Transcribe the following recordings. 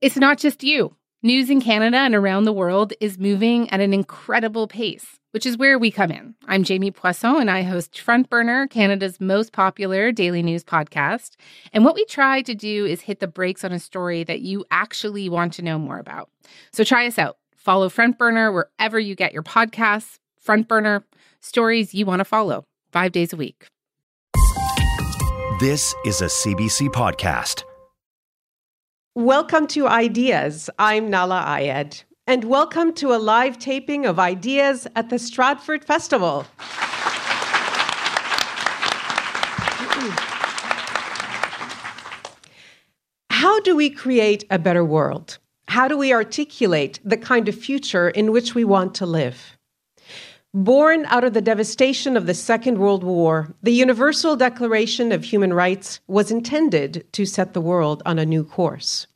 It's not just you. News in Canada and around the world is moving at an incredible pace, which is where we come in. I'm Jamie Poisson and I host Front Burner, Canada's most popular daily news podcast. And what we try to do is hit the brakes on a story that you actually want to know more about. So try us out. Follow Front Burner wherever you get your podcasts. Front Burner, stories you want to follow, five days a week. This is a CBC podcast. Welcome to Ideas. I'm Nahlah Ayed. And welcome to a live taping of Ideas at the Stratford Festival. How do we create a better world? How do we articulate the kind of future in which we want to live? Born out of the devastation of the Second World War, the Universal Declaration of Human Rights was intended to set the world on a new course.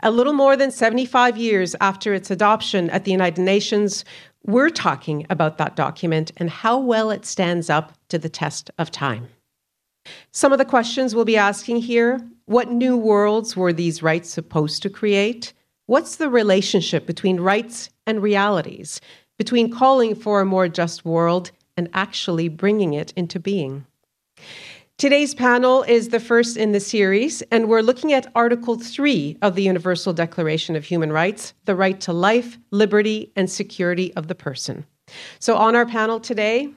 A little more than 75 years after its adoption at the United Nations, we're talking about that document and how well it stands up to the test of time. Some of the questions we'll be asking here what new worlds were these rights supposed to create? What's the relationship between rights and realities? Between calling for a more just world and actually bringing it into being. Today's panel is the first in the series, and we're looking at Article 3 of the Universal Declaration of Human Rights the right to life, liberty, and security of the person. So, on our panel today,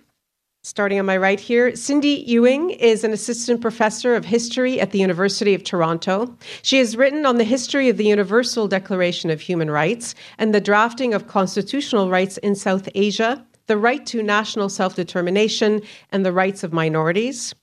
Starting on my right here, Cindy Ewing is an assistant professor of history at the University of Toronto. She has written on the history of the Universal Declaration of Human Rights and the drafting of constitutional rights in South Asia, the right to national self determination, and the rights of minorities.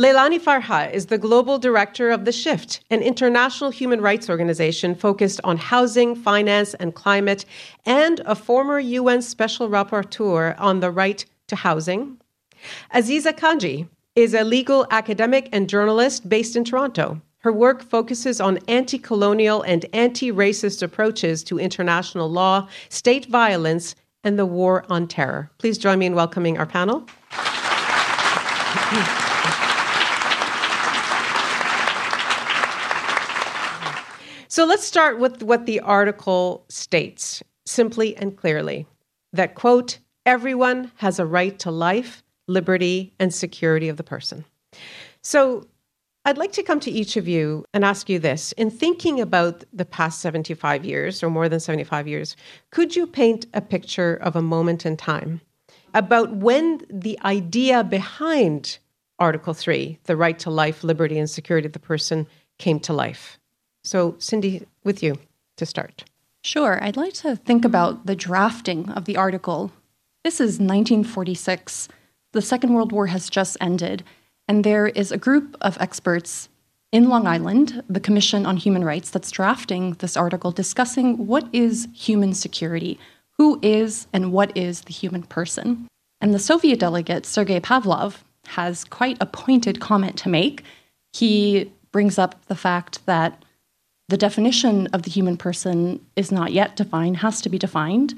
Leilani Farha is the global director of The Shift, an international human rights organization focused on housing, finance, and climate, and a former UN special rapporteur on the right to housing. Azeezah Kanji is a legal academic and journalist based in Toronto. Her work focuses on anti colonial and anti racist approaches to international law, state violence, and the war on terror. Please join me in welcoming our panel. so let's start with what the article states simply and clearly that, quote, everyone has a right to life, liberty, and security of the person. So I'd like to come to each of you and ask you this. In thinking about the past 75 years, or more than 75 years, could you paint a picture of a moment in time about when the idea behind Article 3, the right to life, liberty, and security of the person, came to life? So, Cindy, with you to start. Sure. I'd like to think about the drafting of the article. This is 1946 the Second World War has just ended, and there is a group of experts in Long Island, the Commission on Human Rights, that's drafting this article discussing what is human security, who is and what is the human person. And the Soviet delegate, Sergei Pavlov, has quite a pointed comment to make. He brings up the fact that the definition of the human person is not yet defined, has to be defined,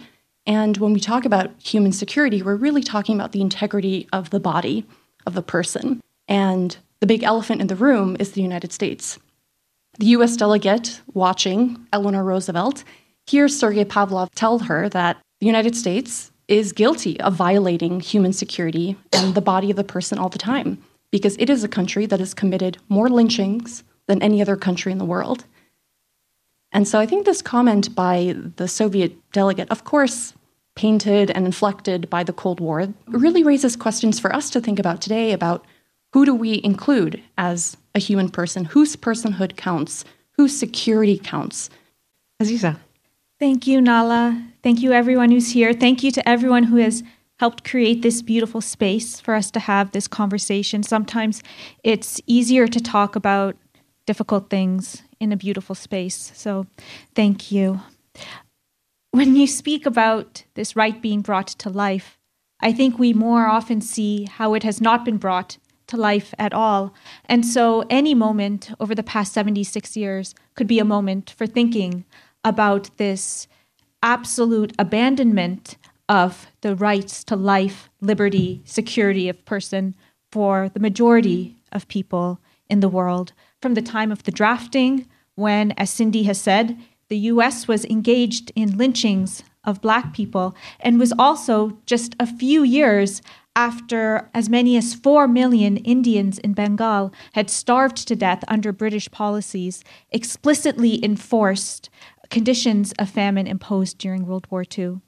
and when we talk about human security, we're really talking about the integrity of the body of the person. And the big elephant in the room is the United States. The US delegate watching, Eleanor Roosevelt, hears Sergei Pavlov tell her that the United States is guilty of violating human security and the body of the person all the time because it is a country that has committed more lynchings than any other country in the world. And so I think this comment by the Soviet delegate, of course, painted and inflected by the Cold War really raises questions for us to think about today about who do we include as a human person, whose personhood counts, whose security counts. Azeezah. Thank you, Nahlah. Thank you, everyone who's here. Thank you to everyone who has helped create this beautiful space for us to have this conversation. Sometimes it's easier to talk about difficult things in a beautiful space. So, thank you when you speak about this right being brought to life, I think we more often see how it has not been brought to life at all. And so, any moment over the past 76 years could be a moment for thinking about this absolute abandonment of the rights to life, liberty, security of person for the majority of people in the world. From the time of the drafting, when, as Cindy has said, the US was engaged in lynchings of Black people and was also just a few years after as many as 4 million Indians in Bengal had starved to death under British policies, explicitly enforced conditions of famine imposed during World War II.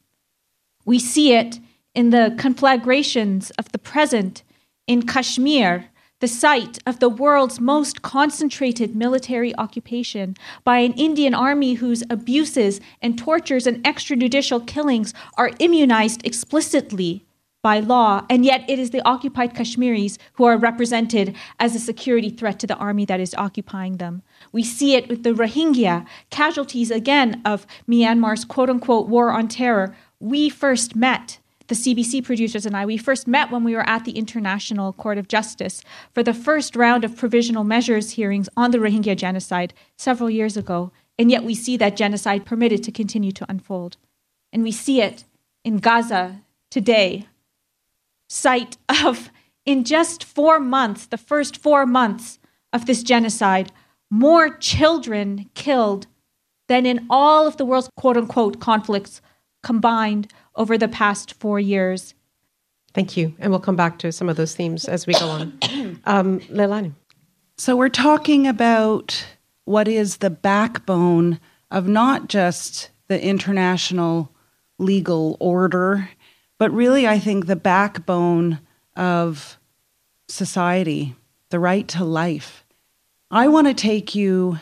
We see it in the conflagrations of the present in Kashmir, the site of the world's most concentrated military occupation by an Indian army whose abuses and tortures and extrajudicial killings are immunized explicitly by law, and yet it is the occupied Kashmiris who are represented as a security threat to the army that is occupying them. We see it with the Rohingya, casualties again of Myanmar's quote unquote war on terror. We first met, the CBC producers and I, we first met when we were at the International Court of Justice for the first round of provisional measures hearings on the Rohingya genocide several years ago, and yet we see that genocide permitted to continue to unfold. And we see it in Gaza today. Site of, in just four months, the first four months of this genocide, more children killed than in all of the world's quote unquote conflicts combined over the past four years. Thank you. And we'll come back to some of those themes as we go on. Um, Leilani. So, we're talking about what is the backbone of not just the international legal order but really, I think the backbone of society, the right to life. I want to take you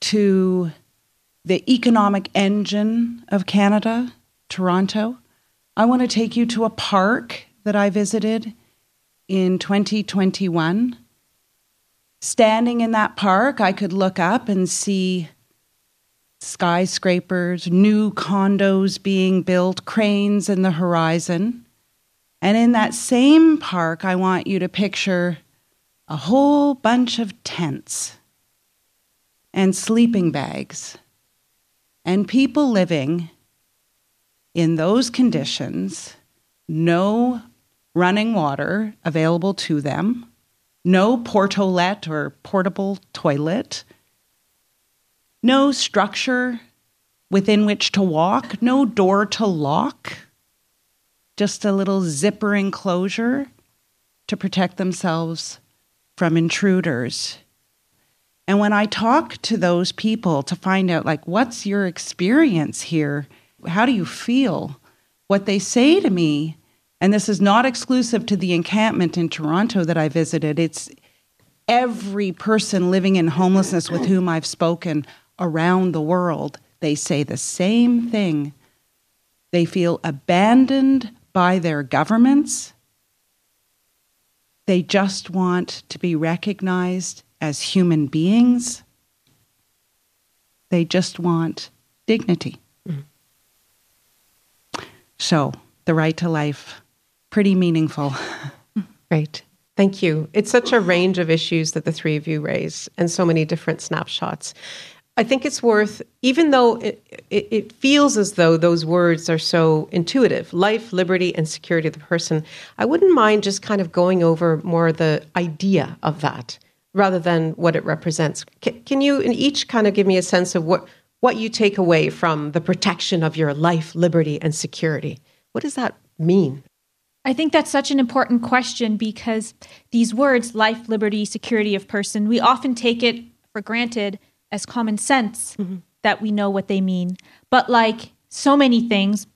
to the economic engine of Canada, Toronto. I want to take you to a park that I visited in 2021. Standing in that park, I could look up and see skyscrapers, new condos being built, cranes in the horizon. And in that same park, I want you to picture a whole bunch of tents and sleeping bags and people living in those conditions, no running water available to them, no portolet or portable toilet, no structure within which to walk, no door to lock, just a little zipper enclosure to protect themselves from intruders. And when I talk to those people to find out, like, what's your experience here? How do you feel? What they say to me, and this is not exclusive to the encampment in Toronto that I visited, it's every person living in homelessness with whom I've spoken around the world, they say the same thing. They feel abandoned by their governments. They just want to be recognized as human beings. They just want dignity. So, the right to life, pretty meaningful. Great. Thank you. It's such a range of issues that the three of you raise and so many different snapshots. I think it's worth, even though it, it, it, feels as though those words are so intuitive life, liberty, and security of the person, I wouldn't mind just kind of going over more the idea of that rather than what it represents. Can, can you, in each, kind of give me a sense of what, what you take away from the protection of your life, liberty, and security? What does that mean? I think that's such an important question because these words, life, liberty, security of person, we often take it for granted as common sense mm-hmm. that we know what they mean. But like so many things,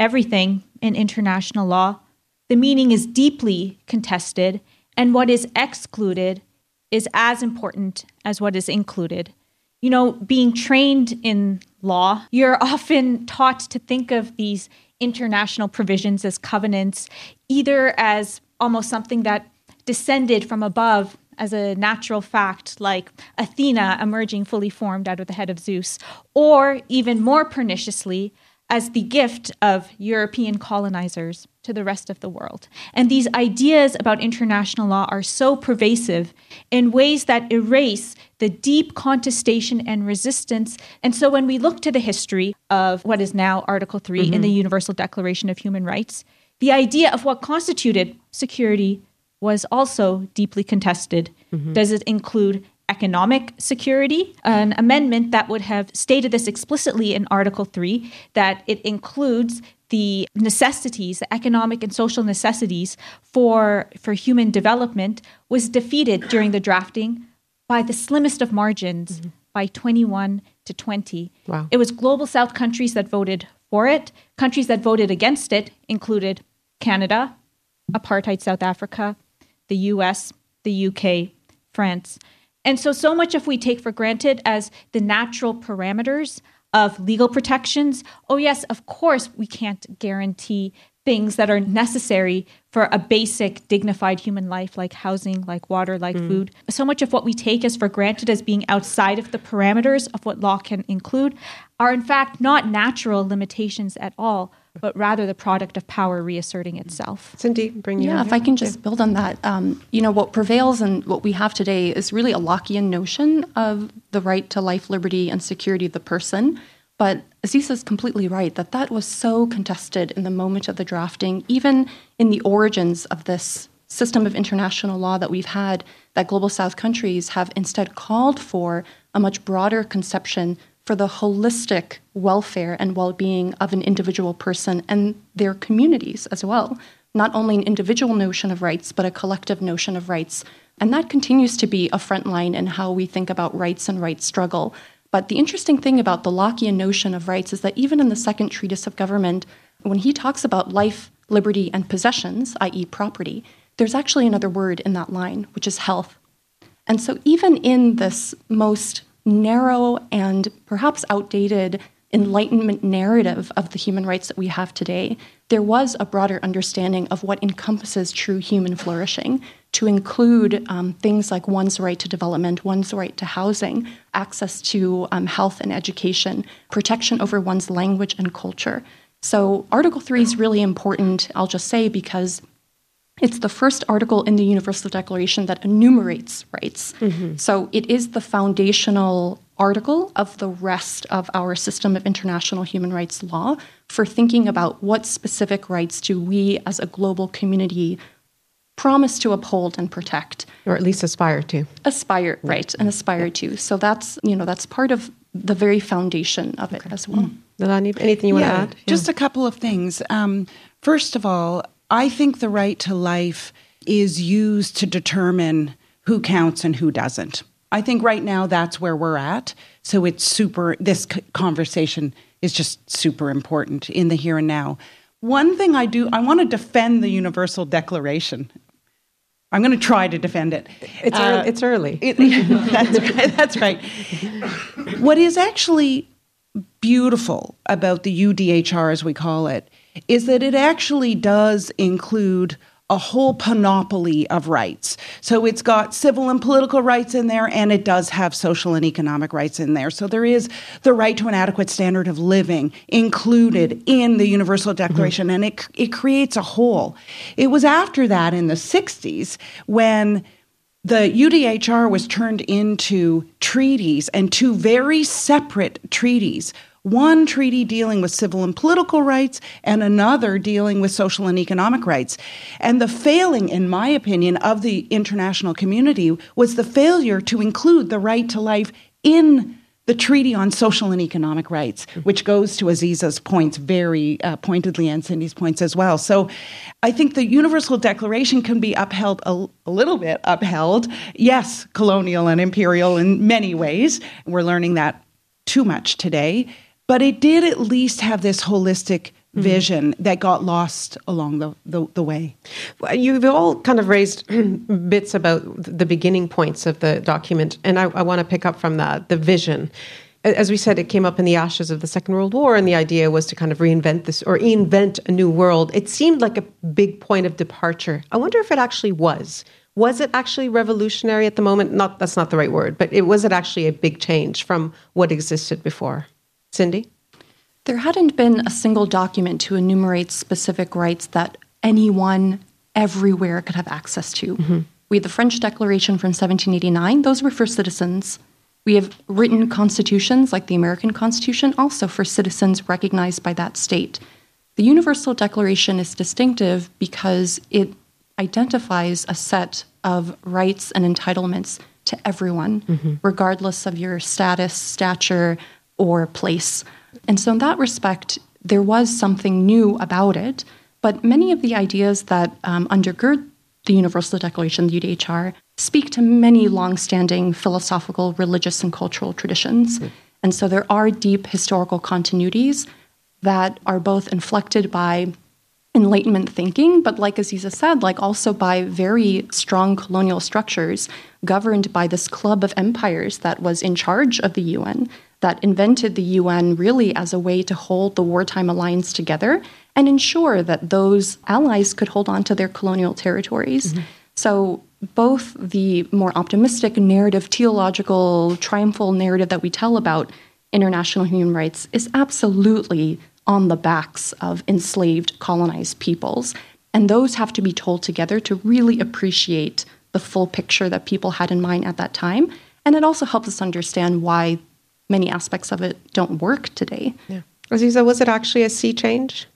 everything in international law, the meaning is deeply contested, and what is excluded is as important as what is included. You know, being trained in law, you're often taught to think of these international provisions as covenants, either as almost something that descended from above as a natural fact, like Athena emerging fully formed out of the head of Zeus, or even more perniciously, as the gift of European colonizers to the rest of the world. And these ideas about international law are so pervasive in ways that erase the deep contestation and resistance. And so when we look to the history of what is now Article 3 mm-hmm. in the Universal Declaration of Human Rights, the idea of what constituted security was also deeply contested. Mm-hmm. Does it include economic security, an amendment that would have stated this explicitly in Article 3 that it includes the necessities, the economic and social necessities for, for human development, was defeated during the drafting by the slimmest of margins mm-hmm. by 21 to 20. Wow. It was global south countries that voted for it. Countries that voted against it included Canada, apartheid South Africa, the US, the UK, France. And so, so much of we take for granted as the natural parameters of legal protections. Oh, yes, of course, we can't guarantee things that are necessary for a basic, dignified human life, like housing, like water, like mm. food. So much of what we take as for granted as being outside of the parameters of what law can include are, in fact, not natural limitations at all but rather the product of power reasserting itself. Cindy, bring you. Yeah, if I can just build on that, um, you know, what prevails and what we have today is really a Lockean notion of the right to life, liberty, and security of the person. But Azeezah is completely right that that was so contested in the moment of the drafting, even in the origins of this system of international law that we've had, that global South countries have instead called for a much broader conception for the holistic welfare and well being of an individual person and their communities as well. Not only an individual notion of rights, but a collective notion of rights. And that continues to be a front line in how we think about rights and rights struggle. But the interesting thing about the Lockean notion of rights is that even in the second treatise of government, when he talks about life, liberty, and possessions, i.e., property, there's actually another word in that line, which is health. And so, even in this most narrow and perhaps outdated Enlightenment narrative of the human rights that we have today, there was a broader understanding of what encompasses true human flourishing, to include um, things like one's right to development, one's right to housing, access to um, health and education, protection over one's language and culture. So, Article 3 is really important, I'll just say, because it's the first article in the Universal Declaration that enumerates rights. Mm-hmm. So it is the foundational article of the rest of our system of international human rights law for thinking about what specific rights do we as a global community promise to uphold and protect. Or at least aspire to. Aspire right and aspire to. So that's you know that's part of the very foundation of it as well. Mm. anything you want to add? just a couple of things. Um, first of all I think the right to life is used to determine who counts and who doesn't. I think right now that's where we're at. So it's super, this conversation is just super important in the here and now. One thing I do, I want to defend the Universal Declaration. I'm going to try to defend it. It's, uh, early, it's early. It, that's, right, that's right. What is actually beautiful about the UDHR, as we call it, is that it actually does include a whole panoply of rights. So it's got civil and political rights in there, and it does have social and economic rights in there. So there is the right to an adequate standard of living included in the Universal Declaration, mm-hmm. and it, it creates a whole. It was after that in the 60s when the UDHR was turned into treaties and two very separate treaties one treaty dealing with civil and political rights and another dealing with social and economic rights. And the failing, in my opinion, of the international community was the failure to include the right to life in the Treaty on Social and Economic Rights, which goes to Azeezah's points very uh, pointedly and Cindy's points as well. So I think the Universal Declaration can be upheld a, a, little bit, upheld. Yes, colonial and imperial in many ways. We're learning that too much today. But it did at least have this holistic mm-hmm. vision mm-hmm. that got lost along the, the, the, way. Well, you've all kind of raised bits about the beginning points of the document, and I, I want to pick up from that the vision. As we said, it came up in the ashes of the Second World War, and the idea was to kind of reinvent this or invent a new world. It seemed like a big point of departure. I wonder if it actually was. Was it actually revolutionary at the moment? Not that's not the right word, but it was it actually a big change from what existed before. Cindy? There hadn't been a single document to enumerate specific rights that anyone everywhere could have access to. Mm-hmm. We had the French Declaration from 1789, those were for citizens. We have written constitutions like the American Constitution, also for citizens recognized by that state. The Universal Declaration is distinctive because it identifies a set of rights and entitlements to everyone, mm-hmm. regardless of your status, stature, or place. And so, in that respect, there was something new about it. But many of the ideas that um, undergird the Universal Declaration, of the UDHR, speak to many longstanding philosophical, religious, and cultural traditions. Mm-hmm. And so there are deep historical continuities that are both inflected by Enlightenment thinking, but like Azeezah said, like also by very strong colonial structures governed by this club of empires that was in charge of the UN, that invented the UN really as a way to hold the wartime alliance together and ensure that those allies could hold on to their colonial territories. Mm-hmm. So both the more optimistic narrative, theological, triumphal narrative that we tell about international human rights is absolutely on the backs of enslaved, colonized peoples. And those have to be told together to really appreciate the full picture that people had in mind at that time. And it also helps us understand why many aspects of it don't work today. Yeah. Azeezah, was it actually a sea change?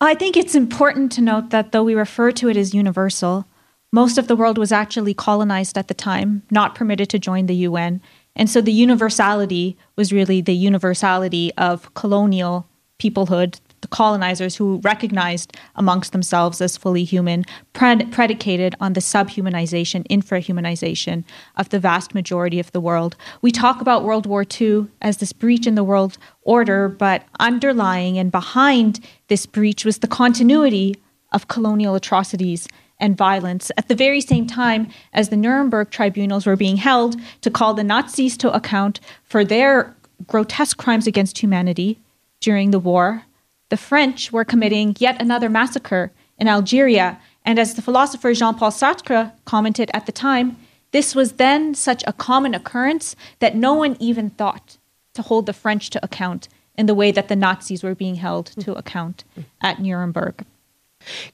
I think it's important to note that though we refer to it as universal, most of the world was actually colonized at the time, not permitted to join the UN. And so the universality was really the universality of colonial peoplehood, the colonizers who recognized amongst themselves as fully human, pred- predicated on the subhumanization, infrahumanization of the vast majority of the world. We talk about World War II as this breach in the world order, but underlying and behind this breach was the continuity of colonial atrocities and violence at the very same time as the Nuremberg tribunals were being held to call the Nazis to account for their grotesque crimes against humanity during the war, the French were committing yet another massacre in Algeria. And as the philosopher Jean Paul Sartre commented at the time, this was then such a common occurrence that no one even thought to hold the French to account in the way that the Nazis were being held to account at Nuremberg.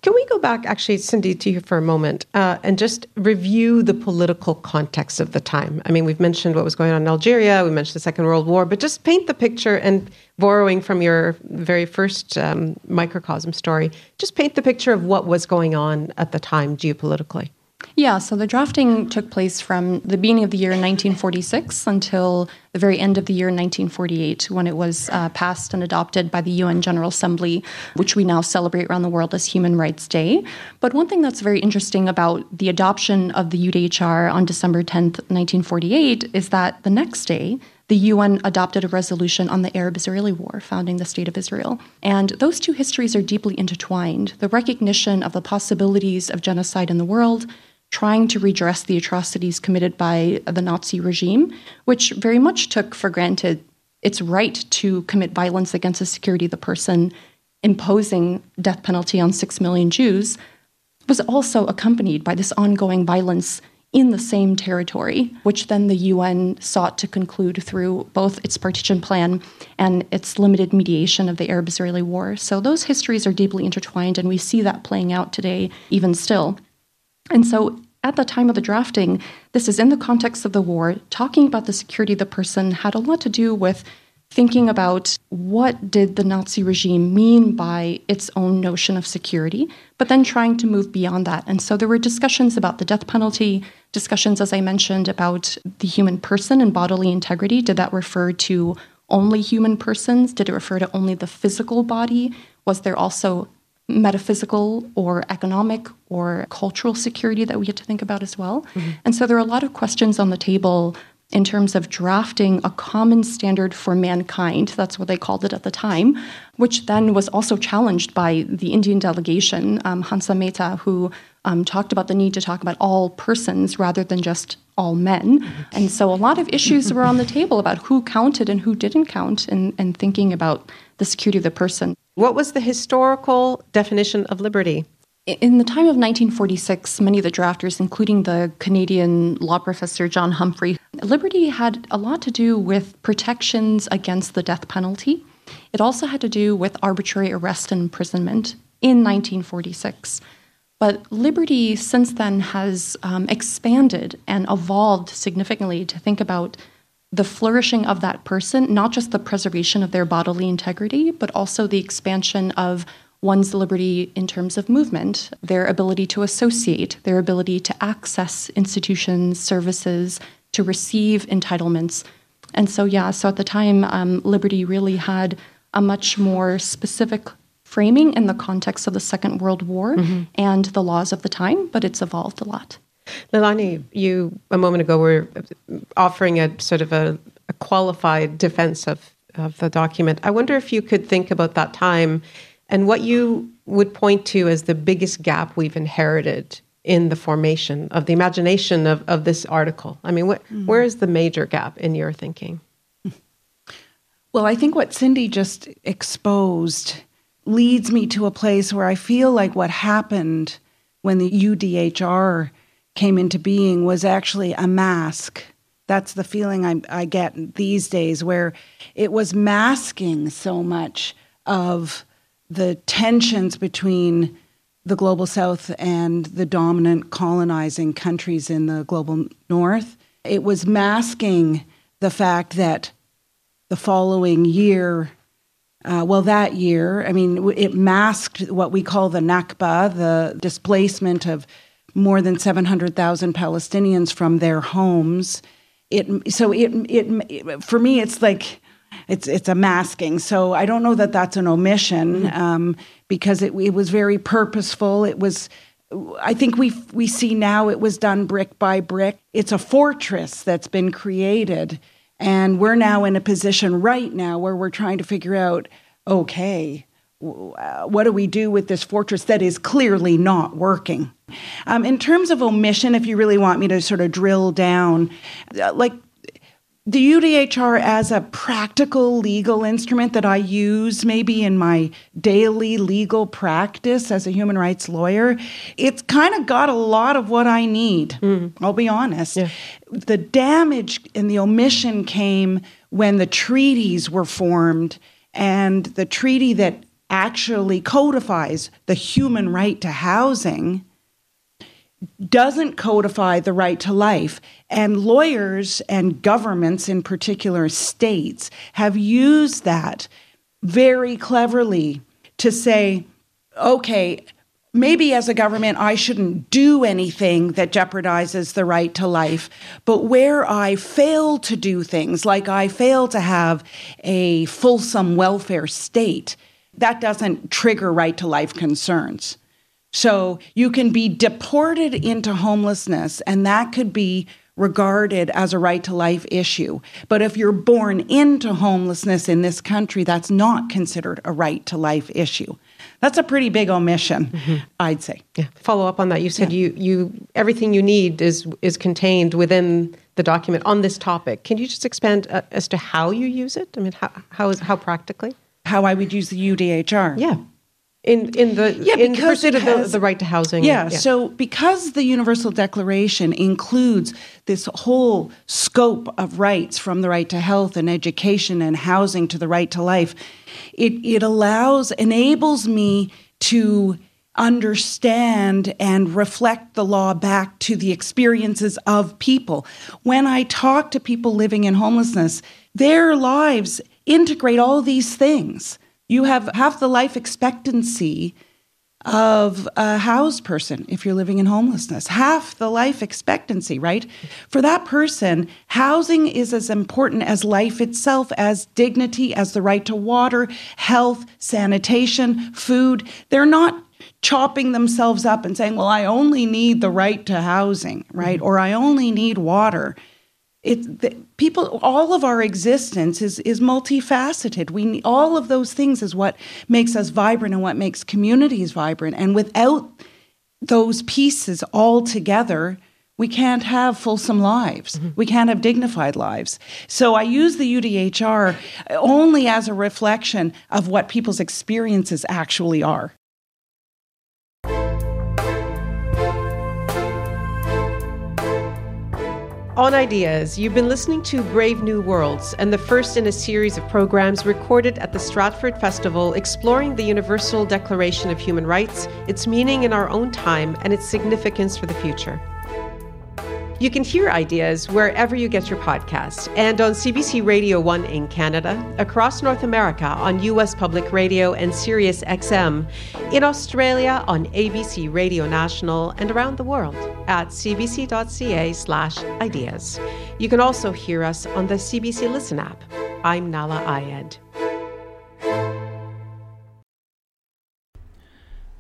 Can we go back, actually, Cindy, to you for a moment uh, and just review the political context of the time? I mean, we've mentioned what was going on in Algeria, we mentioned the Second World War, but just paint the picture and borrowing from your very first um, microcosm story, just paint the picture of what was going on at the time geopolitically. Yeah, so the drafting took place from the beginning of the year 1946 until the very end of the year 1948, when it was uh, passed and adopted by the UN General Assembly, which we now celebrate around the world as Human Rights Day. But one thing that's very interesting about the adoption of the UDHR on December 10th, 1948, is that the next day, the UN adopted a resolution on the Arab Israeli War, founding the State of Israel. And those two histories are deeply intertwined. The recognition of the possibilities of genocide in the world, trying to redress the atrocities committed by the Nazi regime, which very much took for granted its right to commit violence against the security of the person, imposing death penalty on six million Jews, was also accompanied by this ongoing violence in the same territory, which then the UN sought to conclude through both its partition plan and its limited mediation of the Arab Israeli war. So those histories are deeply intertwined, and we see that playing out today, even still. And so at the time of the drafting, this is in the context of the war, talking about the security of the person had a lot to do with thinking about what did the Nazi regime mean by its own notion of security, but then trying to move beyond that. And so there were discussions about the death penalty, discussions, as I mentioned, about the human person and bodily integrity. Did that refer to only human persons? Did it refer to only the physical body? Was there also metaphysical or economic or cultural security that we had to think about as well. Mm-hmm. And so there are a lot of questions on the table in terms of drafting a common standard for mankind. That's what they called it at the time, which then was also challenged by the Indian delegation, um, Hansa Mehta, who um, talked about the need to talk about all persons rather than just all men. Mm-hmm. And so a lot of issues were on the table about who counted and who didn't count and, and thinking about the security of the person. What was the historical definition of liberty? In the time of 1946, many of the drafters, including the Canadian law professor John Humphrey, liberty had a lot to do with protections against the death penalty. It also had to do with arbitrary arrest and imprisonment in 1946. But liberty since then has um, expanded and evolved significantly to think about the flourishing of that person, not just the preservation of their bodily integrity, but also the expansion of one's liberty in terms of movement, their ability to associate, their ability to access institutions, services, to receive entitlements. And so, yeah, so at the time, um, liberty really had a much more specific framing in the context of the Second World War mm-hmm. and the laws of the time, but it's evolved a lot. Leilani, you a moment ago were offering a sort of a, a qualified defense of, of the document. I wonder if you could think about that time and what you would point to as the biggest gap we've inherited in the formation of the imagination of, of this article. I mean, wh- mm. where is the major gap in your thinking? Well, I think what Cindy just exposed leads me to a place where I feel like what happened when the UDHR came into being was actually a mask. That's the feeling I, I get these days, where it was masking so much of the tensions between the global south and the dominant colonizing countries in the global north. It was masking the fact that the following year, uh, well, that year, I mean, it masked what we call the Nakba, the displacement of more than 700,000 Palestinians from their homes. It so it, it for me it's like it's it's a masking. So I don't know that that's an omission mm-hmm. um, because it it was very purposeful. It was. I think we we see now it was done brick by brick. It's a fortress that's been created, and we're now in a position right now where we're trying to figure out, okay, what do we do with this fortress that is clearly not working? Um, in terms of omission, if you really want me to sort of drill down, uh, like the UDHR as a practical legal instrument that I use maybe in my daily legal practice as a human rights lawyer, it's kind of got a lot of what I need. Mm. I'll be honest. Yeah. The damage and the omission came when the treaties were formed and the treaty that actually codifies the human right to housing doesn't codify the right to life. And lawyers and governments, in particular states, have used that very cleverly to say, okay, maybe as a government, I shouldn't do anything that jeopardizes the right to life. But where I fail to do things, like I fail to have a fulsome welfare state, that doesn't trigger right to life concerns. So you can be deported into homelessness, and that could be regarded as a right to life issue. But if you're born into homelessness in this country, that's not considered a right to life issue. That's a pretty big omission, mm-hmm. I'd say. Yeah. Follow up on that. You said yeah. you you everything you need is is contained within the document on this topic. Can you just expand uh, as to how you use it? I mean, how how is how practically? How I would use the UDHR. Yeah in in the yeah, in pursuit of the, the, right to housing. Yeah, yeah, so because the Universal Declaration includes this whole scope of rights from the right to health and education and housing to the right to life, it it allows enables me to understand and reflect the law back to the experiences of people. When I talk to people living in homelessness, their lives integrate all these things you have half the life expectancy of a housed person if you're living in homelessness. Half the life expectancy, right? For that person, housing is as important as life itself, as dignity, as the right to water, health, sanitation, food. They're not chopping themselves up and saying, well, I only need the right to housing, right? Mm-hmm. Or I only need water it people all of our existence is is multifaceted we all of those things is what makes us vibrant and what makes communities vibrant and without those pieces all together we can't have fulsome lives. Mm-hmm. We can't have dignified lives. So I use the UDHR only as a reflection of what people's experiences actually are. On Ideas, you've been listening to Brave New Worlds and the first in a series of programs recorded at the Stratford Festival exploring the Universal Declaration of Human Rights, its meaning in our own time, and its significance for the future. You can hear ideas wherever you get your podcasts and on CBC Radio 1 in Canada, across North America on US Public Radio and Sirius XM, in Australia on ABC Radio National, and around the world at cbc.ca/ideas. You can also hear us on the CBC Listen app. I'm Nahlah Ayed.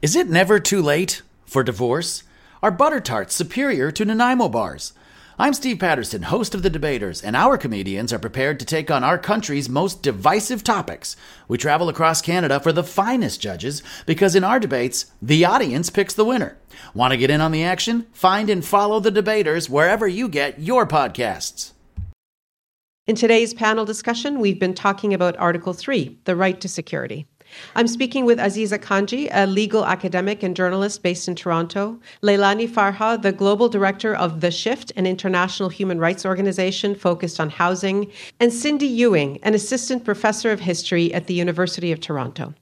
Is it never too late for divorce? Are butter tarts superior to Nanaimo bars? I'm Steve Patterson, host of The Debaters, and our comedians are prepared to take on our country's most divisive topics. We travel across Canada for the finest judges because in our debates, the audience picks the winner. Want to get in on the action? Find and follow The Debaters wherever you get your podcasts. In today's panel discussion, we've been talking about Article 3, the right to security. I'm speaking with Azeezah Kanji, a legal academic and journalist based in Toronto, Leilani Farha, the global director of The Shift, an international human rights organization focused on housing, and Cindy Ewing, an assistant professor of history at the University of Toronto.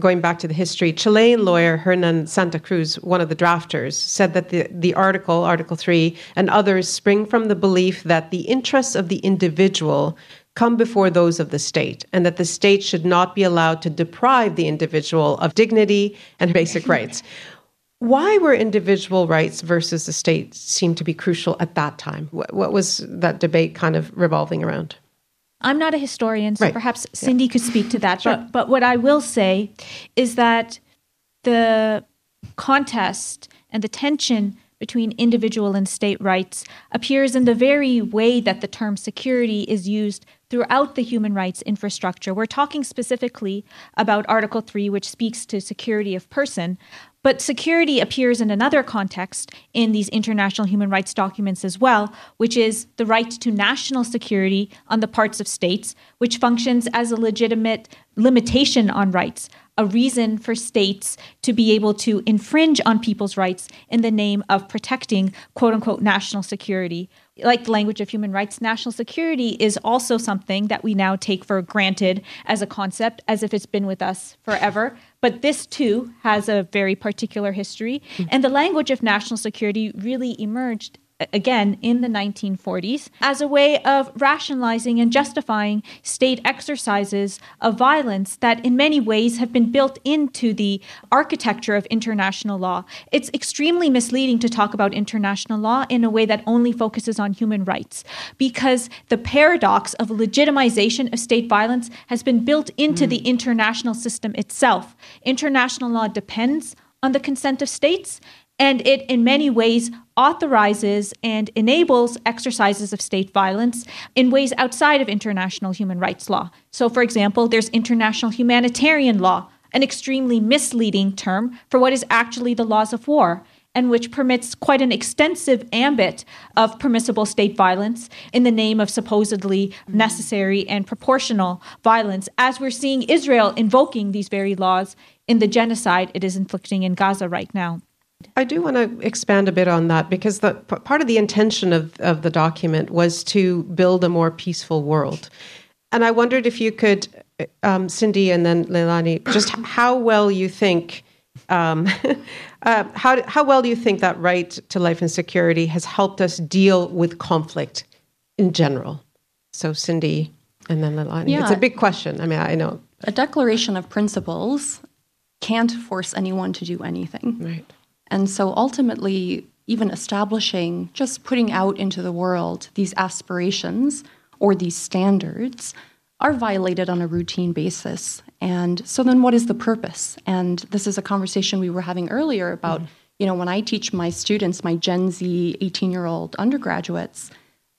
Going back to the history, Chilean lawyer Hernan Santa Cruz, one of the drafters, said that the, the article, Article 3, and others spring from the belief that the interests of the individual come before those of the state, and that the state should not be allowed to deprive the individual of dignity and basic rights. Why were individual rights versus the state seem to be crucial at that time? What, what was that debate kind of revolving around? I'm not a historian, so Right. perhaps Cindy could speak to that. But but what I will say is that the contest and the tension between individual and state rights appears in the very way that the term security is used throughout the human rights infrastructure. We're talking specifically about Article 3, which speaks to security of person, but security appears in another context in these international human rights documents as well, which is the right to national security on the parts of states, which functions as a legitimate limitation on rights, a reason for states to be able to infringe on people's rights in the name of protecting quote unquote national security. Like the language of human rights, national security is also something that we now take for granted as a concept, as if it's been with us forever. But this too has a very particular history. Hmm. And the language of national security really emerged again in the 1940s as a way of rationalizing and justifying state exercises of violence that in many ways have been built into the architecture of international law. It's extremely misleading to talk about international law in a way that only focuses on human rights because the paradox of legitimization of state violence has been built into the mm. international system itself. International law depends on the consent of states and it in many ways authorizes and enables exercises of state violence in ways outside of international human rights law. So, for example, there's international humanitarian law, an extremely misleading term for what is actually the laws of war. And which permits quite an extensive ambit of permissible state violence in the name of supposedly necessary and proportional violence, as we're seeing Israel invoking these very laws in the genocide it is inflicting in Gaza right now. I do want to expand a bit on that because the part of the intention of, of the document was to build a more peaceful world. And I wondered if you could, um, Cindy and then Leilani, just how well you think, um, uh, how, how well do you think that right to life and security has helped us deal with conflict in general? So, Cindy and then Leilani. It's a big question. I mean, I know. A declaration of principles can't force anyone to do anything. Right. And so ultimately, even establishing, just putting out into the world these aspirations or these standards are violated on a routine basis. And so then what is the purpose? And this is a conversation we were having earlier about, mm-hmm. you know, when I teach my students, my Gen Z 18 year old undergraduates,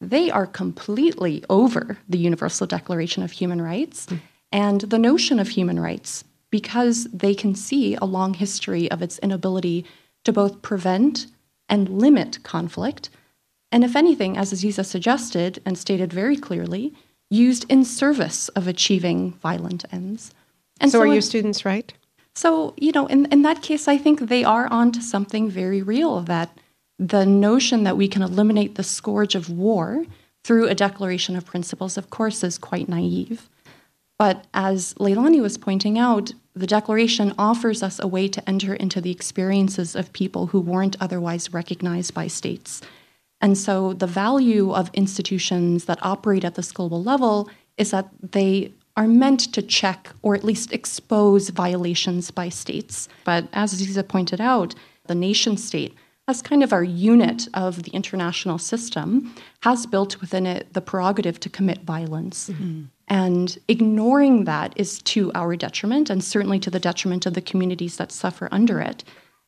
they are completely over the Universal Declaration of Human Rights mm. and the notion of human rights because they can see a long history of its inability to both prevent and limit conflict. And if anything, as Azeezah suggested and stated very clearly, used in service of achieving violent ends. And So, are your students right? so, you know, in, in that case, I think they are onto something very real that the notion that we can eliminate the scourge of war through a declaration of principles, of course, is quite naive. But as Leilani was pointing out, the Declaration offers us a way to enter into the experiences of people who weren't otherwise recognized by states. And so the value of institutions that operate at this global level is that they are meant to check or at least expose violations by states. But as Azeezah pointed out, the nation state, as kind of our unit of the international system, has built within it the prerogative to commit violence. Mm-hmm. And ignoring that is to our detriment and certainly to the detriment of the communities that suffer under it.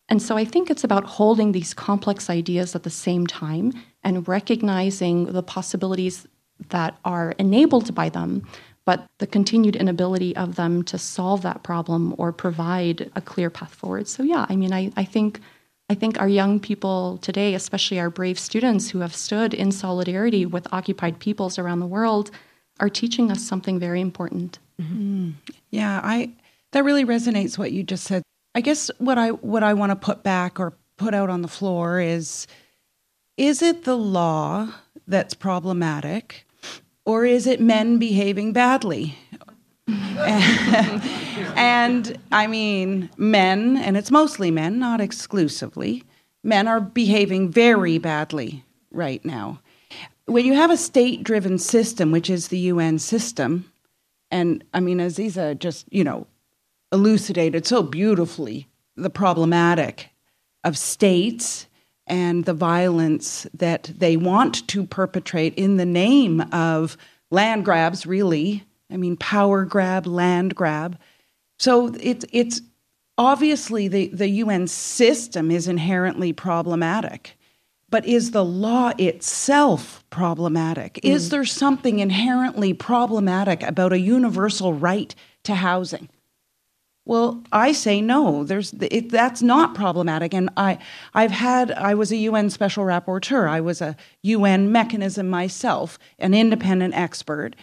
And so I think it's about holding these complex ideas at the same time and recognizing the possibilities that are enabled by them, but the continued inability of them to solve that problem or provide a clear path forward. So yeah, I mean I, I think I think our young people today, especially our brave students who have stood in solidarity with occupied peoples around the world, are teaching us something very important. Mm-hmm. Yeah, I that really resonates what you just said. I guess what I what I want to put back or put out on the floor is is it the law that's problematic or is it men behaving badly? and, I mean, men, and it's mostly men, not exclusively, men are behaving very badly right now. When you have a state driven system, which is the UN system, and I mean, Azeezah just, you know, elucidated so beautifully the problematic of states and the violence that they want to perpetrate in the name of land grabs, really. I mean, power grab, land grab. So it's it's obviously the, the UN system is inherently problematic. But is the law itself problematic? Mm. Is there something inherently problematic about a universal right to housing? Well, I say no. There's it, that's not problematic. And I, I've had I was a UN special rapporteur. I was a UN mechanism myself, an independent expert,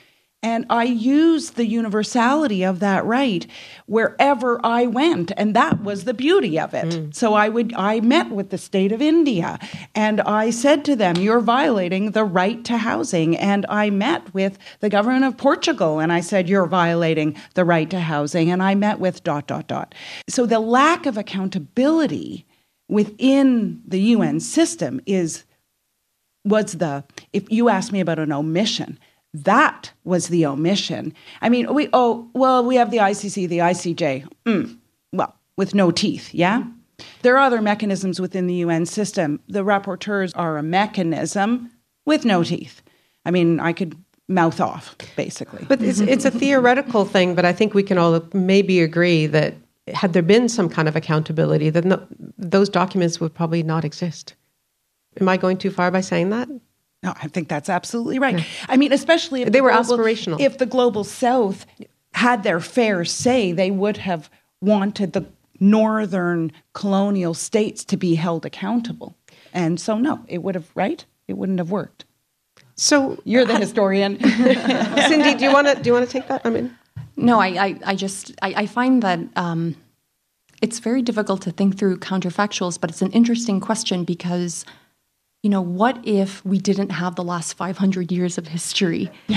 and I used the universality of that right wherever I went. And that was the beauty of it. Mm. So I would I met with the state of India and I said to them, You're violating the right to housing. And I met with the government of Portugal and I said, You're violating the right to housing. And I met with dot dot dot. So the lack of accountability within the UN system is was the if you ask me about an omission that was the omission. I mean, we oh well, we have the ICC, the ICJ. Mm, well, with no teeth, yeah. There are other mechanisms within the UN system. The rapporteurs are a mechanism with no teeth. I mean, I could mouth off basically. But it's it's a theoretical thing. But I think we can all maybe agree that had there been some kind of accountability, then the, those documents would probably not exist. Am I going too far by saying that? No, I think that's absolutely right. Yeah. I mean, especially if they the were global, aspirational. If the global South had their fair say, they would have wanted the northern colonial states to be held accountable. And so, no, it would have right. It wouldn't have worked. So you're the historian, Cindy. Do you want to do you want to take that? I mean, no, I I, I just I, I find that. Um, it's very difficult to think through counterfactuals, but it's an interesting question because you know, what if we didn't have the last 500 years of history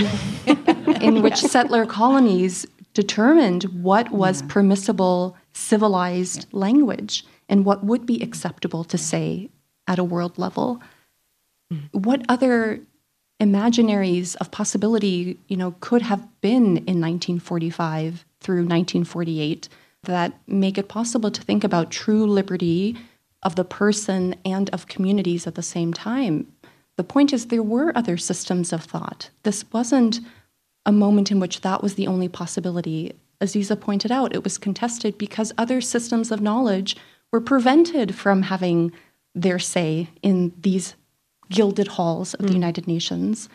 in which settler colonies determined what was yeah. permissible civilized yeah. language and what would be acceptable to say at a world level? Mm. What other imaginaries of possibility, you know, could have been in 1945 through 1948 that make it possible to think about true liberty of the person and of communities at the same time. The point is, there were other systems of thought. This wasn't a moment in which that was the only possibility. Azeezah pointed out, it was contested because other systems of knowledge were prevented from having their say in these gilded halls of mm. the hmm. United Nations.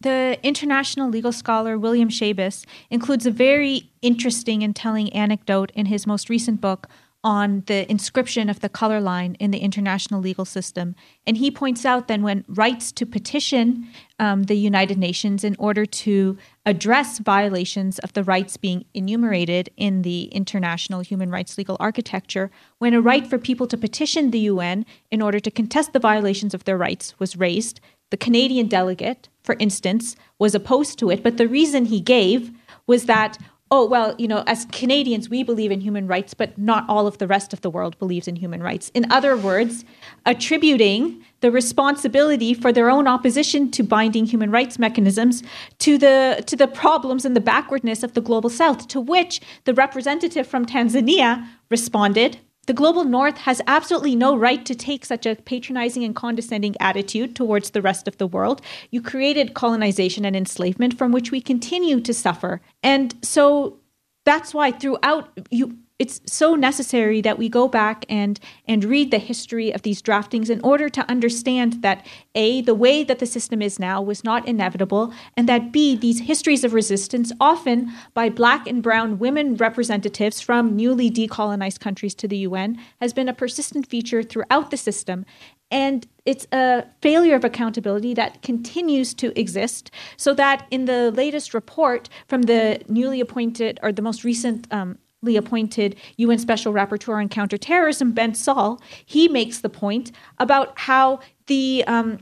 The international legal scholar William Schabas includes a very interesting and telling anecdote in his most recent book on the inscription of the color line in the international legal system. And he points out then when rights to petition um, the United Nations in order to address violations of the rights being enumerated in the international human rights legal architecture, when a right for people to petition the UN in order to contest the violations of their rights was raised, the Canadian delegate, for instance, was opposed to it. But the reason he gave was that oh, well, you know, as Canadians, we believe in human rights, but not all of the rest of the world believes in human rights. In other words, attributing the responsibility for their own opposition to binding human rights mechanisms to the to the problems and the backwardness of the global south to which the representative from Tanzania responded the global north has absolutely no right to take such a patronizing and condescending attitude towards the rest of the world. You created colonization and enslavement from which we continue to suffer. And so that's why throughout you it's so necessary that we go back and and read the history of these draftings in order to understand that a the way that the system is now was not inevitable and that b these histories of resistance often by black and brown women representatives from newly decolonized countries to the UN has been a persistent feature throughout the system. And it's a failure of accountability that continues to exist so that in the latest report from the newly appointed or the most recent um, appointed UN Special Rapporteur on Counterterrorism, Ben Saul, he makes the point about how the um,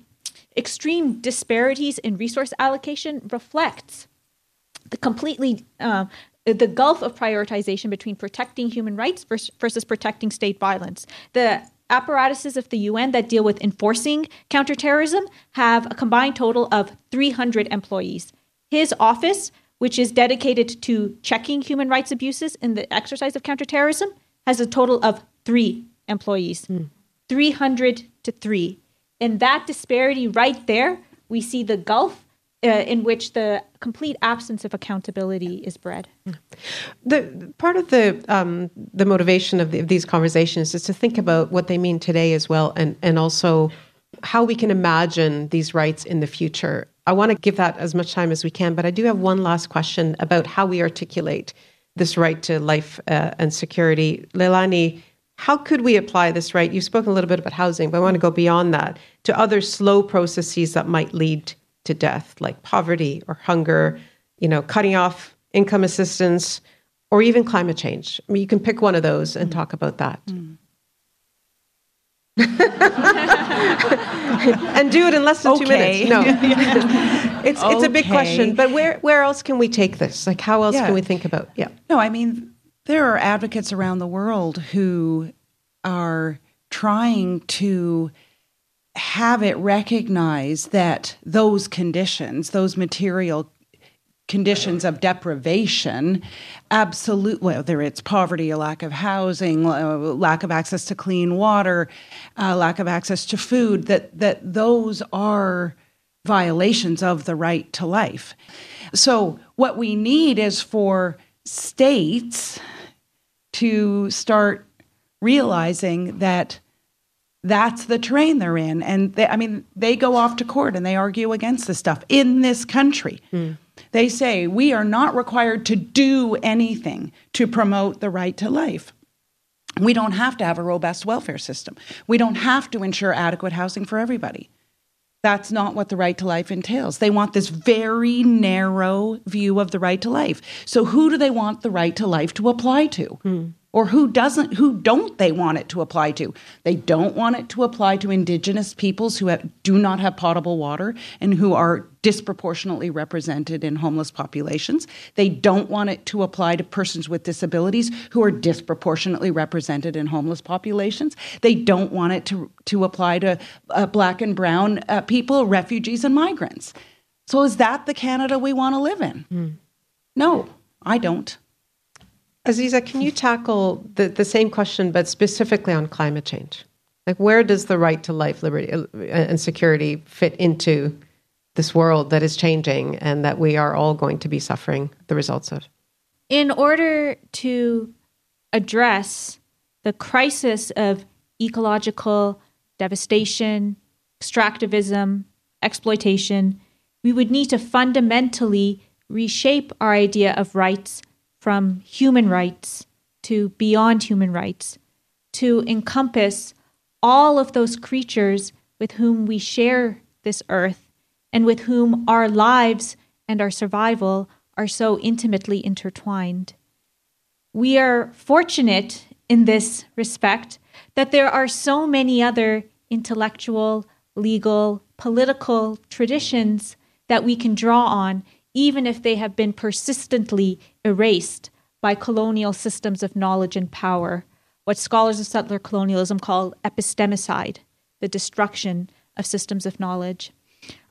extreme disparities in resource allocation reflects the completely uh, the gulf of prioritization between protecting human rights versus, versus protecting state violence. The apparatuses of the UN that deal with enforcing counterterrorism have a combined total of 300 employees. His office which is dedicated to checking human rights abuses in the exercise of counterterrorism, has a total of three employees mm. 300 to three. And that disparity right there, we see the gulf uh, in which the complete absence of accountability is bred. The part of the um, the motivation of, the, of, these conversations is to think about what they mean today as well, and and also how we can imagine these rights in the future. I want to give that as much time as we can, but I do have one last question about how we articulate this right to life uh, and security. Leilani, how could we apply this right? You've spoken a little bit about housing, but I want to go beyond that to other slow processes that might lead to death, like poverty or hunger, you know, cutting off income assistance, or even climate change. I mean, you can pick one of those and mm. talk about that. Mm. and do it in less than okay. two minutes. No, it's okay. it's a big question. But where where else can we take this? Like, how else yeah. can we think about? Yeah. No, I mean, there are advocates around the world who are trying to have it recognize that those conditions, those material conditions of deprivation absolute whether it's poverty a lack of housing lack of access to clean water uh, lack of access to food that that those are violations of the right to life. So what we need is for states to start realizing that that's the train they're in. And they, i mean they go off to court and they argue against this stuff in this country. Mm. They say we are not required to do anything to promote the right to life. We don't have to have a robust welfare system. We don't have to ensure adequate housing for everybody. That's not what the right to life entails. They want this very narrow view of the right to life. So, who do they want the right to life to apply to? Mm or who doesn't who don't they want it to apply to? They don't want it to apply to indigenous peoples who have, do not have potable water and who are disproportionately represented in homeless populations. They don't want it to apply to persons with disabilities who are disproportionately represented in homeless populations. They don't want it to to apply to uh, black and brown uh, people refugees and migrants. So is that the canada we want to live in? Mm. no i don't Azeezah, can you tackle the, the same question, but specifically on climate change? Like, where does the right to life, liberty, uh, and security fit into this world that is changing and that we are all going to be suffering the results of? In order to address the crisis of ecological devastation, extractivism, exploitation, we would need to fundamentally reshape our idea of rights from human rights to beyond human rights to encompass all of those creatures with whom we share this earth and with whom our lives and our survival are so intimately intertwined. We are fortunate in this respect that there are so many other intellectual, legal, political traditions that we can draw on even if they have been persistently erased by colonial systems of knowledge and power, what scholars of settler colonialism call epistemicide, the destruction of systems of knowledge.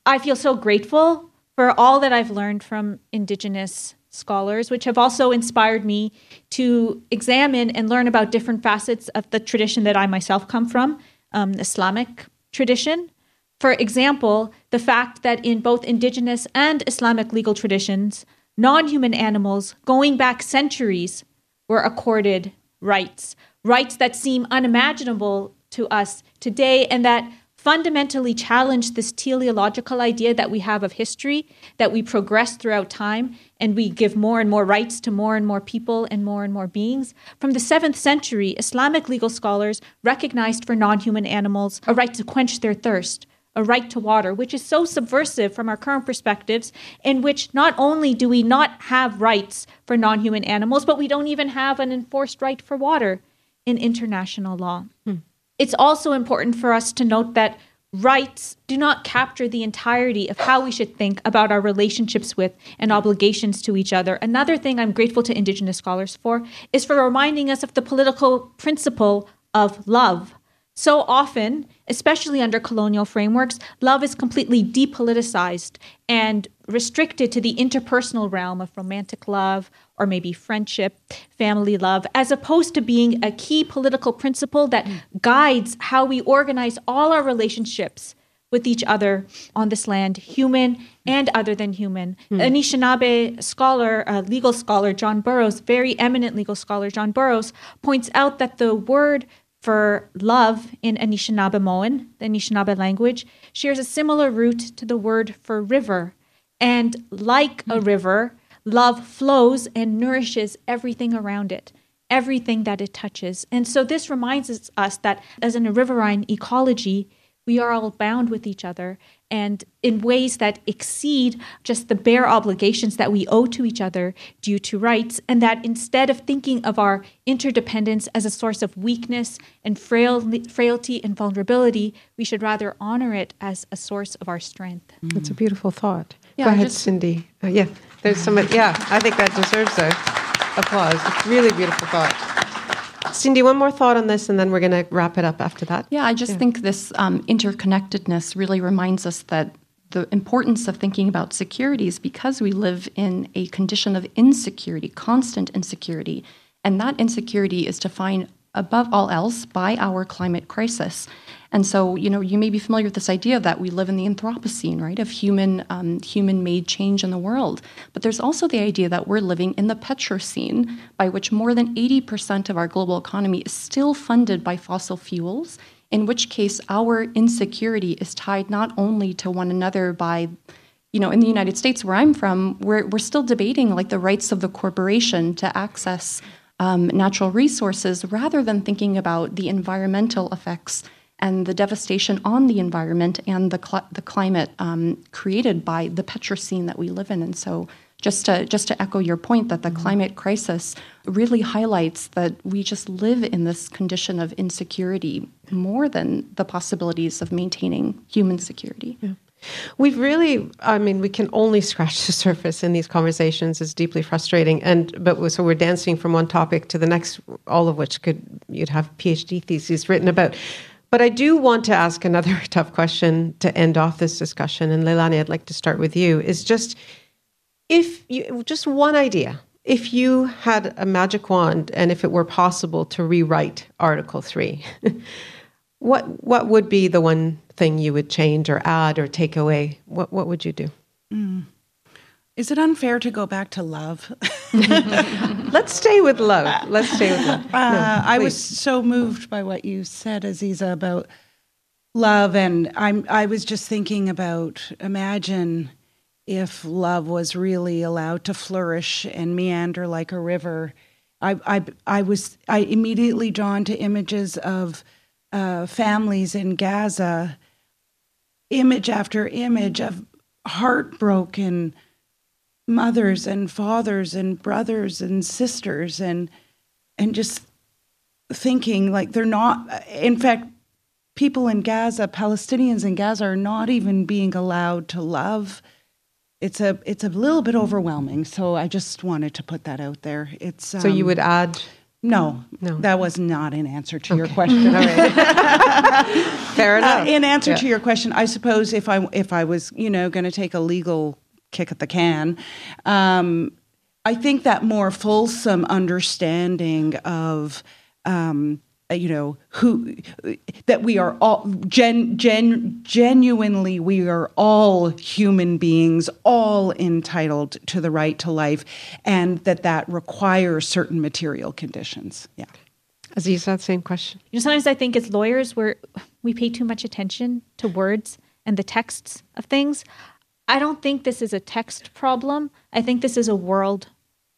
I feel so grateful for all that I've learned from Indigenous scholars, which have also inspired me to examine and learn about different facets of the tradition that I myself come from, um, Islamic tradition. For example, the fact that in both Indigenous and Islamic legal traditions, non human animals going back centuries were accorded rights, rights that seem unimaginable to us today, and that fundamentally challenge this teleological idea that we have of history, that we progress throughout time and we give more and more rights to more and more people and more and more beings. From the 7th century, Islamic legal scholars recognized for non human animals a right to quench their thirst. A right to water, which is so subversive from our current perspectives, in which not only do we not have rights for non human animals, but we don't even have an enforced right for water in international law. Hmm. It's also important for us to note that rights do not capture the entirety of how we should think about our relationships with and obligations to each other. Another thing I'm grateful to Indigenous scholars for is for reminding us of the political principle of love. So often, especially under colonial frameworks, love is completely depoliticized and restricted to the interpersonal realm of romantic love or maybe friendship, family love, as opposed to being a key political principle that guides how we organize all our relationships with each other on this land, human and other than human. Mm. Anishinaabe scholar, uh, legal scholar John Borrows, very eminent legal scholar John Borrows, points out that the word for love in Anishinaabemowin, the Anishinaabe language, shares a similar root to the word for river. And like a river, Love flows and nourishes everything around it, everything that it touches. And so this reminds us that as in a riverine ecology, we are all bound with each other and in ways that exceed just the bare obligations that we owe to each other due to rights, and that instead of thinking of our interdependence as a source of weakness and frail, frailty and vulnerability, we should rather honor it as a source of our strength. That's a beautiful thought. Yeah, Go ahead, just, Cindy. Uh, yeah. There's some yeah, I think that deserves a applause. It's really beautiful thought. Cindy, one more thought on this, and then we're going to wrap it up after that. Yeah, I just yeah. think this um, interconnectedness really reminds us that the importance of thinking about security is because we live in a condition of insecurity, constant insecurity. And that insecurity is defined above all else by our climate crisis. And so, you know, you may be familiar with this idea that we live in the Anthropocene, right, of human um, human-made change in the world. But there's also the idea that we're living in the Petrocene, by which more than 80% of our global economy is still funded by fossil fuels. In which case, our insecurity is tied not only to one another by you know, in the United States, where I'm from, we're, we're still debating like the rights of the corporation to access um, natural resources rather than thinking about the environmental effects and the devastation on the environment and the, cl- the climate um, created by the Petrocene that we live in. And so, just to, just to echo your point, that the mm-hmm. climate crisis really highlights that we just live in this condition of insecurity more than the possibilities of maintaining human security. Yeah. We've really, I mean, we can only scratch the surface in these conversations. It's deeply frustrating, and but so we're dancing from one topic to the next, all of which could you'd have PhD theses written about. But I do want to ask another tough question to end off this discussion. And Leilani, I'd like to start with you. Is just if you just one idea, if you had a magic wand and if it were possible to rewrite Article Three, what what would be the one thing you would change or add or take away? What what would you do? Mm. Is it unfair to go back to love? Let's stay with love. Let's stay with love. Uh, no, I was so moved by what you said, Azeezah, about love, and I'm. I was just thinking about imagine if love was really allowed to flourish and meander like a river. I, I, I was I immediately drawn to images of uh, families in Gaza, image after image of heartbroken mothers and fathers and brothers and sisters and and just thinking like they're not in fact people in Gaza Palestinians in Gaza are not even being allowed to love it's a it's a little bit overwhelming. So I just wanted to put that out there. It's um, So you would add no, No. that was not an answer to your question. fair Uh, in answer Yeah. to your question, I suppose if I if I was you know going to take a legal kick at the can, um, I think that more fulsome understanding of. Um, uh, you know who that we are all gen, gen, genuinely we are all human beings all entitled to the right to life and that that requires certain material conditions yeah Azeezah, same question. You know, sometimes I think as lawyers, we're we pay too much attention to words and the texts of things. I don't think this is a text problem. I think this is a world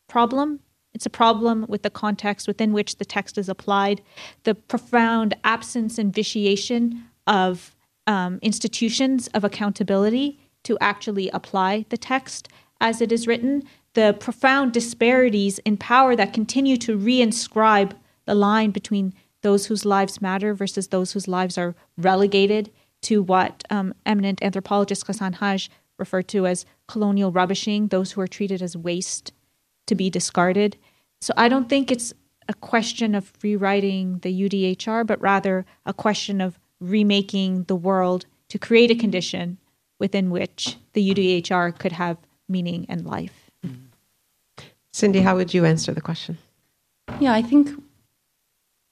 problem. It's a problem with the context within which the text is applied, the profound absence and vitiation of um, institutions of accountability to actually apply the text as it is written, the profound disparities in power that continue to reinscribe the line between those whose lives matter versus those whose lives are relegated to what um, eminent anthropologist Ghassan Hage referred to as colonial rubbishing, those who are treated as waste to be discarded. So I don't think it's a question of rewriting the UDHR, but rather a question of remaking the world to create a condition within which the UDHR could have meaning and life. Mm-hmm. Cindy, how would you answer the question? Yeah, I think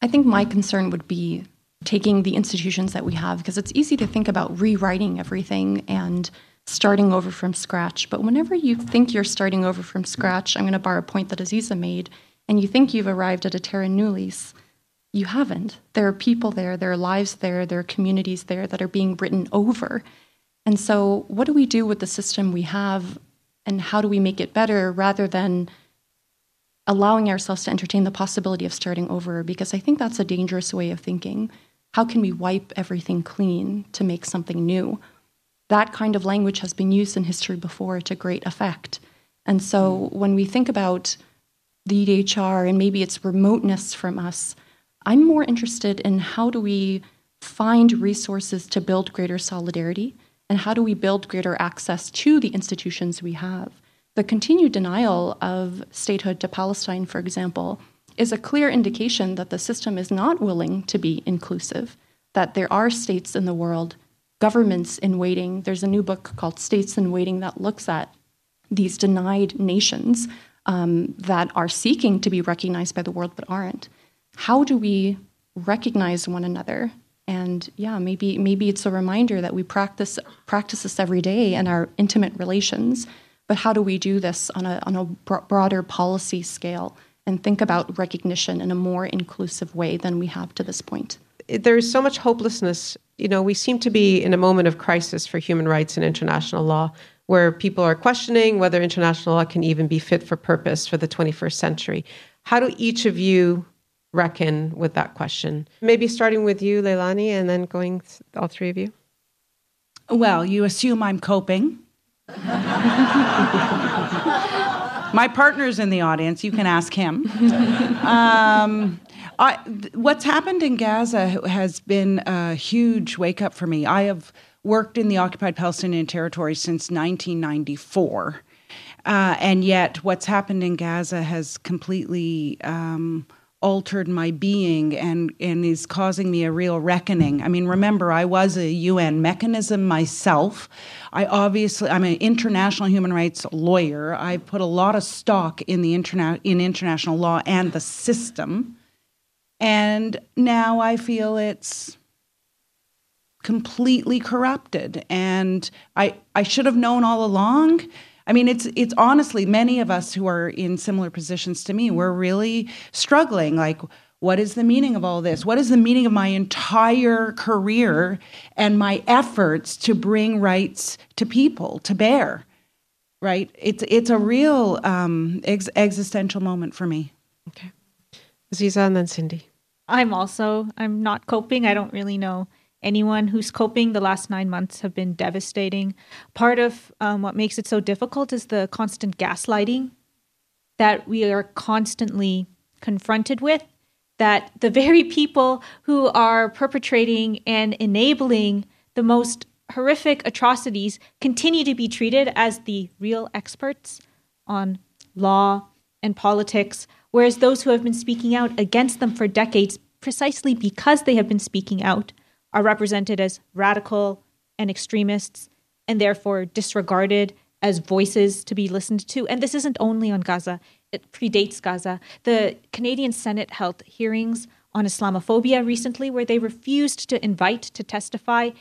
I think my concern would be taking the institutions that we have because it's easy to think about rewriting everything and starting over from scratch. But whenever you think you're starting over from scratch, I'm going to borrow a point that Azeezah made, and you think you've arrived at a terra nullius, you haven't. There are people there, there are lives there, there are communities there that are being written over. And so, what do we do with the system we have, and how do we make it better rather than allowing ourselves to entertain the possibility of starting over? Because I think that's a dangerous way of thinking. How can we wipe everything clean to make something new? That kind of language has been used in history before to great effect. And so, when we think about the UDHR and maybe its remoteness from us, I'm more interested in how do we find resources to build greater solidarity and how do we build greater access to the institutions we have. The continued denial of statehood to Palestine, for example, is a clear indication that the system is not willing to be inclusive, that there are states in the world, governments in waiting. There's a new book called States in Waiting that looks at these denied nations um, that are seeking to be recognized by the world but aren't. How do we recognize one another? And yeah, maybe maybe it's a reminder that we practice practice this every day in our intimate relations. But how do we do this on a on a bro- broader policy scale and think about recognition in a more inclusive way than we have to this point? There is so much hopelessness. You know, we seem to be in a moment of crisis for human rights and international law, where people are questioning whether international law can even be fit for purpose for the 21st century. How do each of you reckon with that question? Maybe starting with you, Leilani, and then going all three of you. Well, you assume I'm coping. My partner's in the audience. You can ask him. Um, I, what's happened in Gaza has been a huge wake up for me. I have worked in the occupied Palestinian territory since 1994. Uh, and yet, what's happened in Gaza has completely um, altered my being and, and is causing me a real reckoning. I mean, remember, I was a UN mechanism myself. I obviously, I'm an international human rights lawyer. I put a lot of stock in the interna- in international law and the system. And now I feel it's completely corrupted. And I, I should have known all along. I mean, it's it's honestly many of us who are in similar positions to me. We're really struggling. Like, what is the meaning of all this? What is the meaning of my entire career and my efforts to bring rights to people to bear? Right? It's it's a real um, ex- existential moment for me. Okay. Azeezah and then Cindy. I'm also I'm not coping. I don't really know anyone who's coping. The last nine months have been devastating. Part of um, what makes it so difficult is the constant gaslighting that we are constantly confronted with. That the very people who are perpetrating and enabling the most horrific atrocities continue to be treated as the real experts on law and politics, whereas those who have been speaking out against them for decades, precisely because they have been speaking out, are represented as radical and extremists and therefore disregarded as voices to be listened to. And this isn't only on Gaza, it predates Gaza. The Canadian Senate held hearings on Islamophobia recently where they refused to invite to testify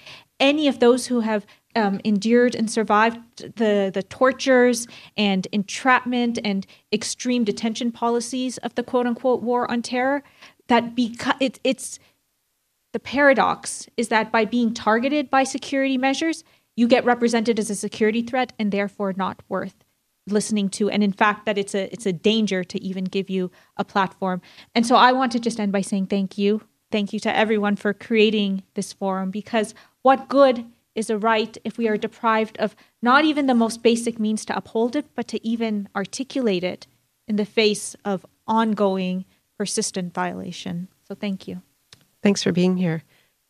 any of those who have um, endured and survived the, the tortures and entrapment and extreme detention policies of the quote unquote war on terror. That because it, it's the paradox is that by being targeted by security measures, you get represented as a security threat and therefore not worth listening to and in fact that it's a it's a danger to even give you a platform. And so i want to just end by saying thank you. Thank you to everyone for creating this forum because what good is a right if we are deprived of not even the most basic means to uphold it but to even articulate it in the face of ongoing persistent violation? So thank you. Thanks for being here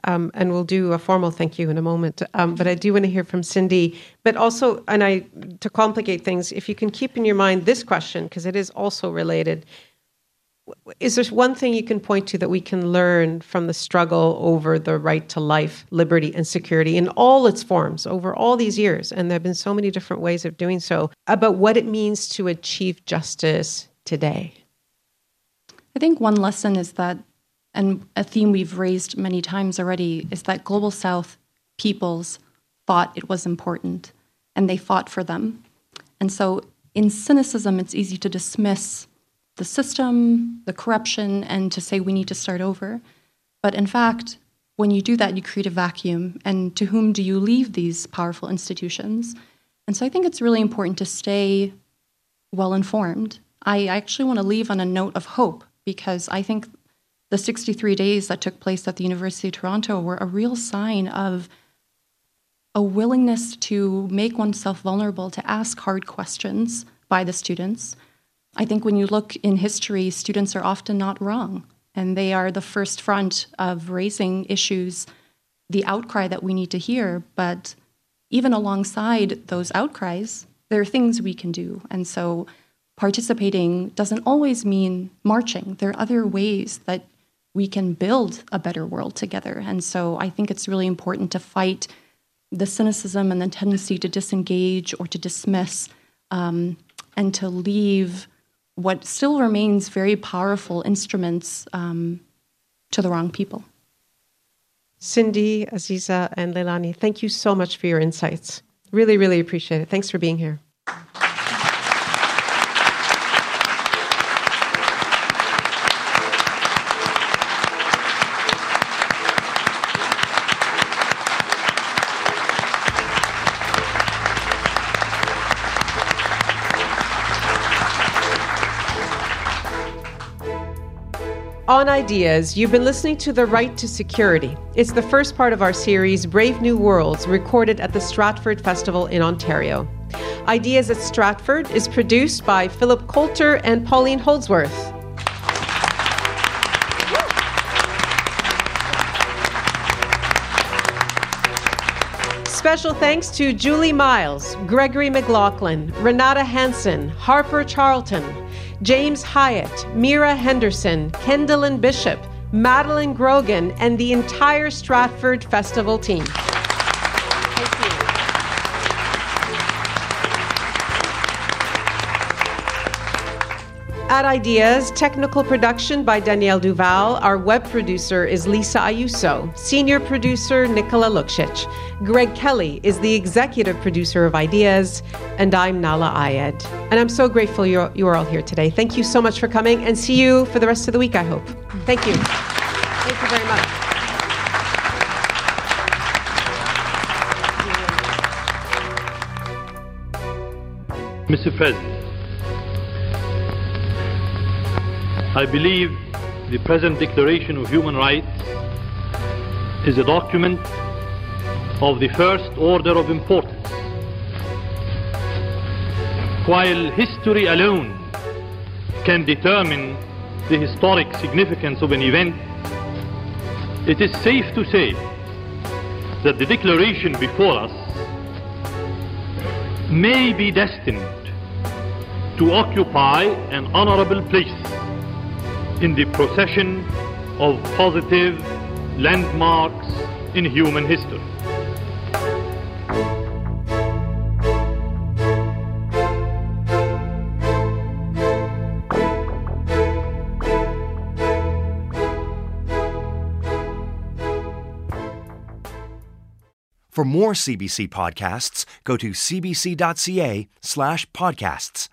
um, and we'll do a formal thank you in a moment. Um, but I do want to hear from Cindy. But also, and I to complicate things, if you can keep in your mind this question because it is also related. Is there one thing you can point to that we can learn from the struggle over the right to life, liberty, and security in all its forms over all these years? And there have been so many different ways of doing so about what it means to achieve justice today. I think one lesson is that and a theme we've raised many times already is that global south peoples thought it was important and they fought for them. And so in cynicism, it's easy to dismiss the system, the corruption, and to say we need to start over. But in fact, when you do that, you create a vacuum. And to whom do you leave these powerful institutions? And so I think it's really important to stay well informed. I actually want to leave on a note of hope because I think the 63 days that took place at the University of Toronto were a real sign of a willingness to make oneself vulnerable to ask hard questions by the students. I think when you look in history, students are often not wrong, and they are the first front of raising issues, the outcry that we need to hear. But even alongside those outcries, there are things we can do. And so participating doesn't always mean marching. There are other ways that we can build a better world together. And so I think it's really important to fight the cynicism and the tendency to disengage or to dismiss um, and to leave what still remains very powerful instruments um, to the wrong people. Cindy, Azeezah, and Leilani, thank you so much for your insights. Really, really appreciate it. Thanks for being here. On Ideas, you've been listening to The Right to Security. It's the first part of our series, Brave New Worlds, recorded at the Stratford Festival in Ontario. Ideas at Stratford is produced by Philip Coulter and Pauline Holdsworth. Special thanks to Julie Miles, Gregory McLaughlin, Renata Hanson, Harper Charlton, James Hyatt, Mira Henderson, Kendallin Bishop, Madeline Grogan, and the entire Stratford Festival team. At Ideas, technical production by Danielle Duval. Our web producer is Lisa Ayuso. Senior producer Nicola Lukšić. Greg Kelly is the executive producer of Ideas. And I'm Nahlah Ayed. And I'm so grateful you're, you are all here today. Thank you so much for coming and see you for the rest of the week, I hope. Thank you. Thank you very much. Mr. President, I believe the present Declaration of Human Rights is a document of the first order of importance. While history alone can determine the historic significance of an event, it is safe to say that the declaration before us may be destined to occupy an honorable place in the procession of positive landmarks in human history. For more CBC podcasts, go to cbc.ca slash podcasts.